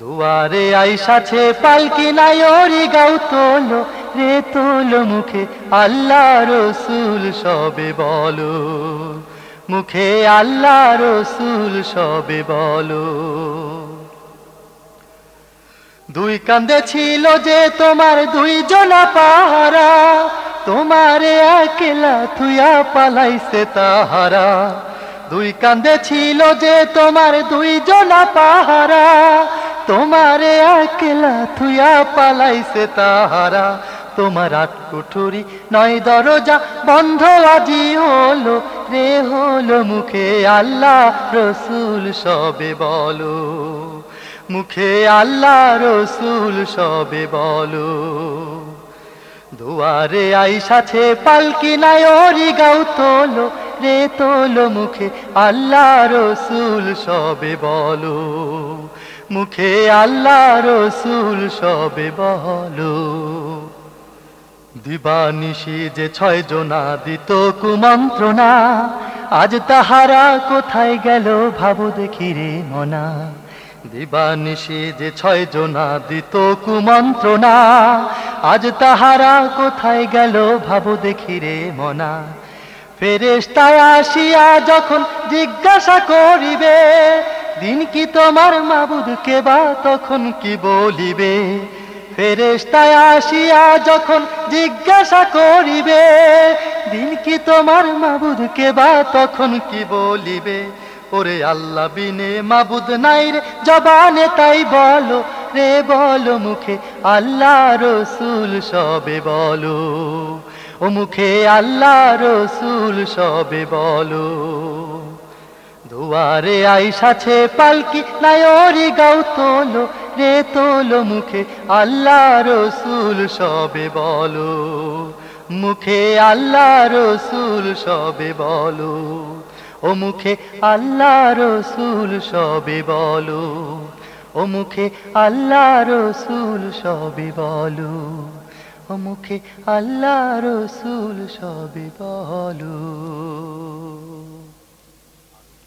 দুয়ারে আইসাছে পালকি নাই ওরি গাও তোলো রে তোলো মুখে আল্লাহ রসুল সবে বলো। মুখে আল্লাহ রসুল সবে বলো। দুই কান্দে ছিল যে তোমার দুই জনা পাহারা। তোমারে একলা থুয়া পালাইছে তাহারা। দুই কান্দে ছিল যে তোমার দুই জনা পাহারা। তোমারে একলা থুয়া পালাইছে তাহারা। তোমার আট কুঠুরি নয় দরজা বন্ধ আজি হলো রে, হলো মুখে আল্লাহ রসুল সবে বলো। মুখে আল্লাহ রসুল সবে বলো। দুয়ারে আইসাছে পালকি নাই ওরি গাও তোলো রে, তোলো মুখে আল্লাহ রসুল সবে বলো। মুখে আল্লাহ রসুল সবে বলো। দিবানিশি যে ছয় জনা দিত কুমন্ত্রণা, আজ তাহারা কোথায় গেল ভাবো দেখি রে মনা। দিবানিশি যে ছয় জনা দিত কুমন্ত্রণা, আজ তাহারা কোথায় গেল ভাবো দেখি রে মনা। ফেরেস্তায় আসিয়া যখন জিজ্ঞাসা করিবে দিন কি তোমার মাবুদ কে বা তখন কি বলিবে? ফেরেস্তায় আসিয়া যখন জিজ্ঞাসা করিবে, দিন কি তোমার মাবুদ কে বা তখন কি বলিবে? ওরে আল্লাহ বিনে মাবুদ নাই রে, জবানে তাই বলো রে, বলো মুখে আল্লাহ রসুল সবে বলো। ও মুখে আল্লাহ রসুল সবে বলো। দুয়ারে আইসাছে পালকি, নায়রি গাও তোলো রে তোলো মুখে, আল্লাহ রসুল সবে বলো। মুখে আল্লাহ রসুল সবে বলো। ও মুখে আল্লাহ রসুল সবে বলো। ও মুখে আল্লাহ রসুল সবে বলো। ও মুখে আল্লাহ রসুল সবে বলো।